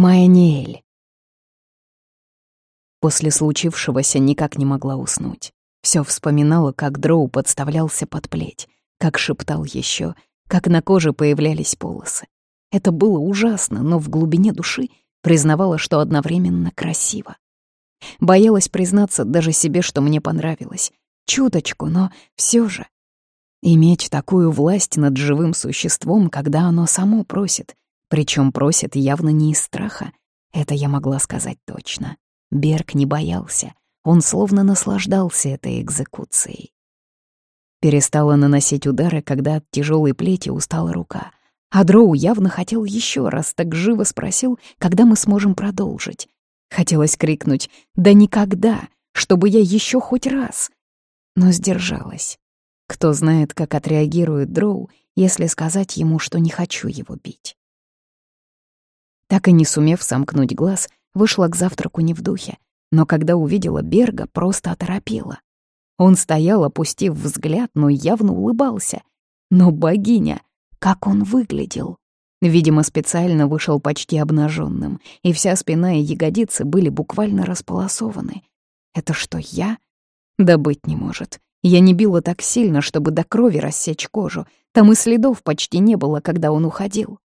Майаниэль. После случившегося никак не могла уснуть. Все вспоминала, как Дроу подставлялся под плеть, как шептал еще, как на коже появлялись полосы. Это было ужасно, но в глубине души признавала, что одновременно красиво. Боялась признаться даже себе, что мне понравилось. Чуточку, но все же. Иметь такую власть над живым существом, когда оно само просит, причем просит явно не из страха, это я могла сказать точно. Берг не боялся, он словно наслаждался этой экзекуцией. Перестала наносить удары, когда от тяжелой плети устала рука. А Дроу явно хотел еще раз, так живо спросил, когда мы сможем продолжить. Хотелось крикнуть «Да никогда!», чтобы я еще хоть раз. Но сдержалась. Кто знает, как отреагирует Дроу, если сказать ему, что не хочу его бить. Так и не сумев сомкнуть глаз, вышла к завтраку не в духе, но когда увидела Берга, просто оторопела. Он стоял, опустив взгляд, но явно улыбался. Но богиня, как он выглядел! Видимо, специально вышел почти обнаженным, и вся спина и ягодицы были буквально располосованы. Это что, я? Да быть не может. Я не била так сильно, чтобы до крови рассечь кожу. Там и следов почти не было, когда он уходил.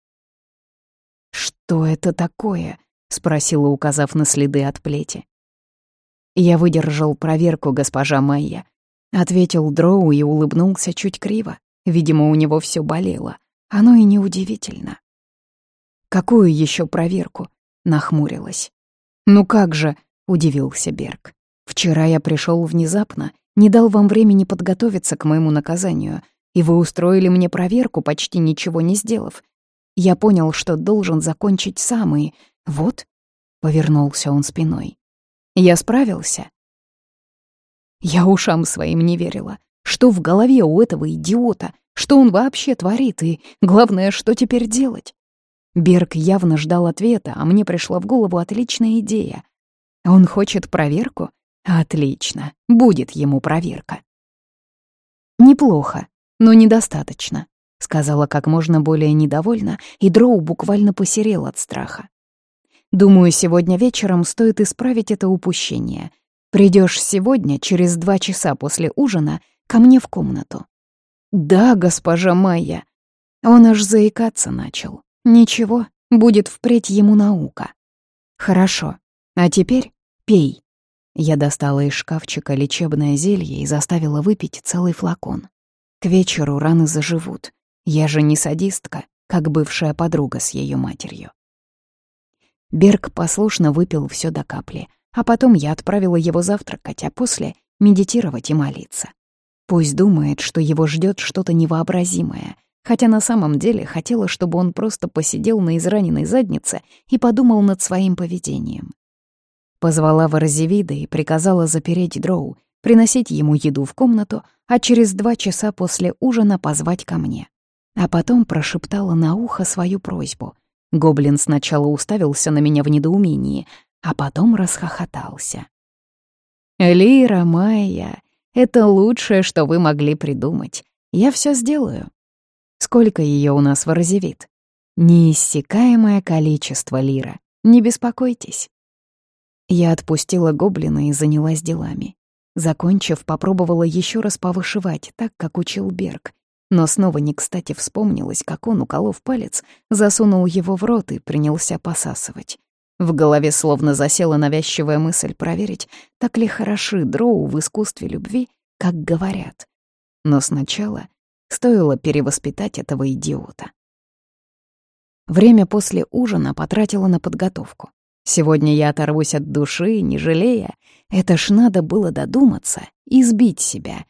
«Что это такое?» — спросила, указав на следы от плети. «Я выдержал проверку, госпожа Майя», — ответил Дроу и улыбнулся чуть криво. Видимо, у него все болело. Оно и неудивительно. «Какую еще проверку?» — нахмурилась. «Ну как же?» — удивился Берг. «Вчера я пришел внезапно, не дал вам времени подготовиться к моему наказанию, и вы устроили мне проверку, почти ничего не сделав. Я понял, что должен закончить сам, и вот...» — повернулся он спиной. «Я справился?» Я ушам своим не верила. Что в голове у этого идиота? Что он вообще творит? И главное, что теперь делать? Берг явно ждал ответа, а мне пришла в голову отличная идея. Он хочет проверку? Отлично, будет ему проверка. Неплохо, но недостаточно, сказала как можно более недовольно, и Дроу буквально посерел от страха. Думаю, сегодня вечером стоит исправить это упущение. Придешь сегодня, через два часа после ужина, ко мне в комнату. Да, госпожа Майя. Он аж заикаться начал. Ничего, будет впредь ему наука. Хорошо. А теперь пей. Я достала из шкафчика лечебное зелье и заставила выпить целый флакон. К вечеру раны заживут. Я же не садистка, как бывшая подруга с ее матерью. Берг послушно выпил все до капли, а потом я отправила его завтракать, а после — медитировать и молиться. Пусть думает, что его ждет что-то невообразимое, хотя на самом деле хотела, чтобы он просто посидел на израненной заднице и подумал над своим поведением. Позвала Ворозевида и приказала запереть Дроу, приносить ему еду в комнату, а через два часа после ужина позвать ко мне. А потом прошептала на ухо свою просьбу. Гоблин сначала уставился на меня в недоумении, а потом расхохотался. «Лира Майя, это лучшее, что вы могли придумать. Я все сделаю. Сколько ее у нас ворозевит? Неиссякаемое количество лира. Не беспокойтесь. Я отпустила гоблина и занялась делами. Закончив, попробовала еще раз повышивать, так, как учил Берг. Но снова не кстати вспомнилось, как он, уколов палец, засунул его в рот и принялся посасывать. В голове словно засела навязчивая мысль проверить, так ли хороши дроу в искусстве любви, как говорят. Но сначала Стоило перевоспитать этого идиота. Время после ужина потратила на подготовку. Сегодня я оторвусь от души, не жалея. Это ж надо было додуматься и сбить себя.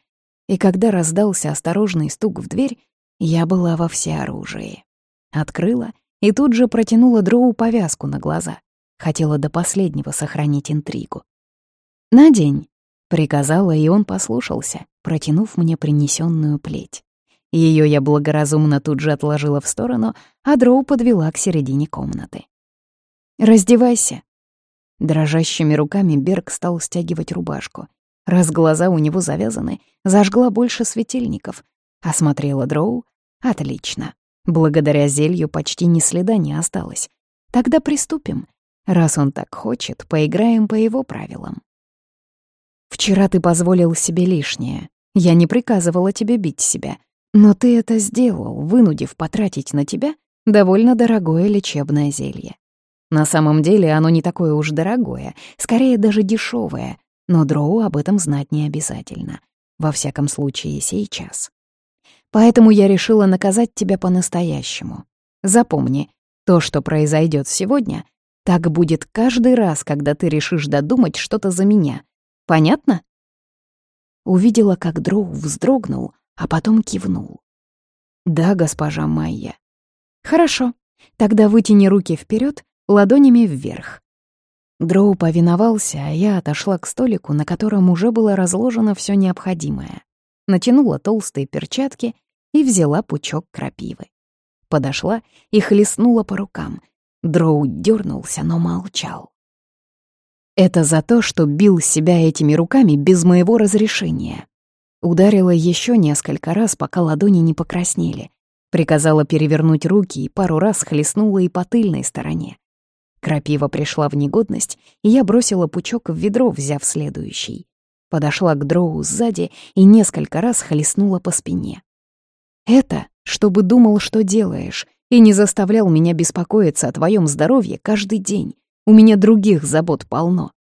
И когда раздался осторожный стук в дверь, я была во всеоружии. Открыла и тут же протянула Дроу повязку на глаза. Хотела до последнего сохранить интригу. «Надень», — приказала, и он послушался, протянув мне принесенную плеть. Ее я благоразумно тут же отложила в сторону, а Дроу подвела к середине комнаты. «Раздевайся». Дрожащими руками Берг стал стягивать рубашку. Раз глаза у него завязаны, зажгла больше светильников. Осмотрела Дроу. Отлично. Благодаря зелью почти ни следа не осталось. Тогда приступим. Раз он так хочет, поиграем по его правилам. Вчера ты позволил себе лишнее. Я не приказывала тебе бить себя. Но ты это сделал, вынудив потратить на тебя довольно дорогое лечебное зелье. На самом деле оно не такое уж дорогое, скорее даже дешевое, но Дроу об этом знать не обязательно. Во всяком случае, сейчас. Поэтому я решила наказать тебя по-настоящему. Запомни, то, что произойдет сегодня, так будет каждый раз, когда ты решишь додумать что-то за меня. Понятно? Увидела, как Дроу вздрогнул, а потом кивнул. «Да, госпожа Майя». «Хорошо. Тогда вытяни руки вперед, ладонями вверх». Дроу повиновался, а я отошла к столику, на котором уже было разложено все необходимое. Натянула толстые перчатки и взяла пучок крапивы. Подошла и хлестнула по рукам. Дроу дернулся, но молчал. Это за то, что бил себя этими руками без моего разрешения. Ударила еще несколько раз, пока ладони не покраснели. Приказала перевернуть руки и пару раз хлестнула и по тыльной стороне. Крапива пришла в негодность, и я бросила пучок в ведро, взяв следующий. Подошла к дроу сзади и несколько раз хлестнула по спине. Это, чтобы думал, что делаешь, и не заставлял меня беспокоиться о твоем здоровье каждый день. У меня других забот полно.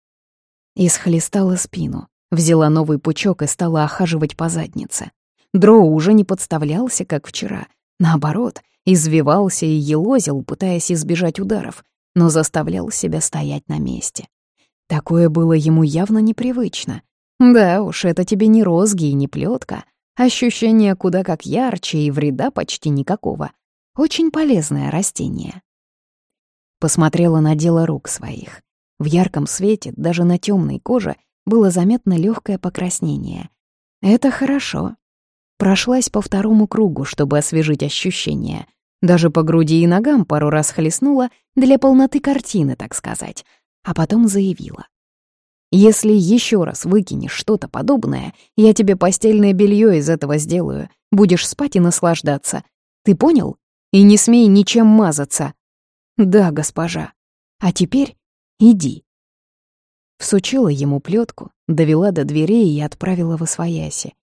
И схлестала спину, взяла новый пучок и стала охаживать по заднице. Дроу уже не подставлялся, как вчера. Наоборот, извивался и елозил, пытаясь избежать ударов, но заставлял себя стоять на месте. Такое было ему явно непривычно. Да уж, это тебе не розги и не плетка. Ощущение куда как ярче и вреда почти никакого. Очень полезное растение. Посмотрела на дело рук своих. В ярком свете, даже на темной коже, было заметно легкое покраснение. Это хорошо. Прошлась по второму кругу, чтобы освежить ощущения. Даже по груди и ногам пару раз хлестнула, для полноты картины, так сказать. А потом заявила. «Если еще раз выкинешь что-то подобное, я тебе постельное белье из этого сделаю. Будешь спать и наслаждаться. Ты понял? И не смей ничем мазаться». «Да, госпожа. А теперь иди». Всучила ему плетку, довела до дверей и отправила в освояси.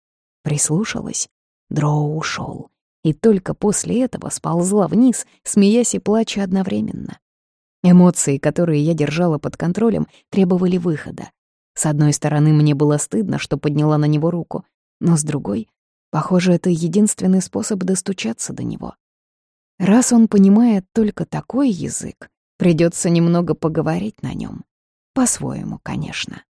Прислушалась. Дроу ушел. И только после этого сползла вниз, смеясь и плача одновременно. Эмоции, которые я держала под контролем, требовали выхода. С одной стороны, мне было стыдно, что подняла на него руку, но с другой, похоже, это единственный способ достучаться до него. Раз он понимает только такой язык, придется немного поговорить на нем. По-своему, конечно.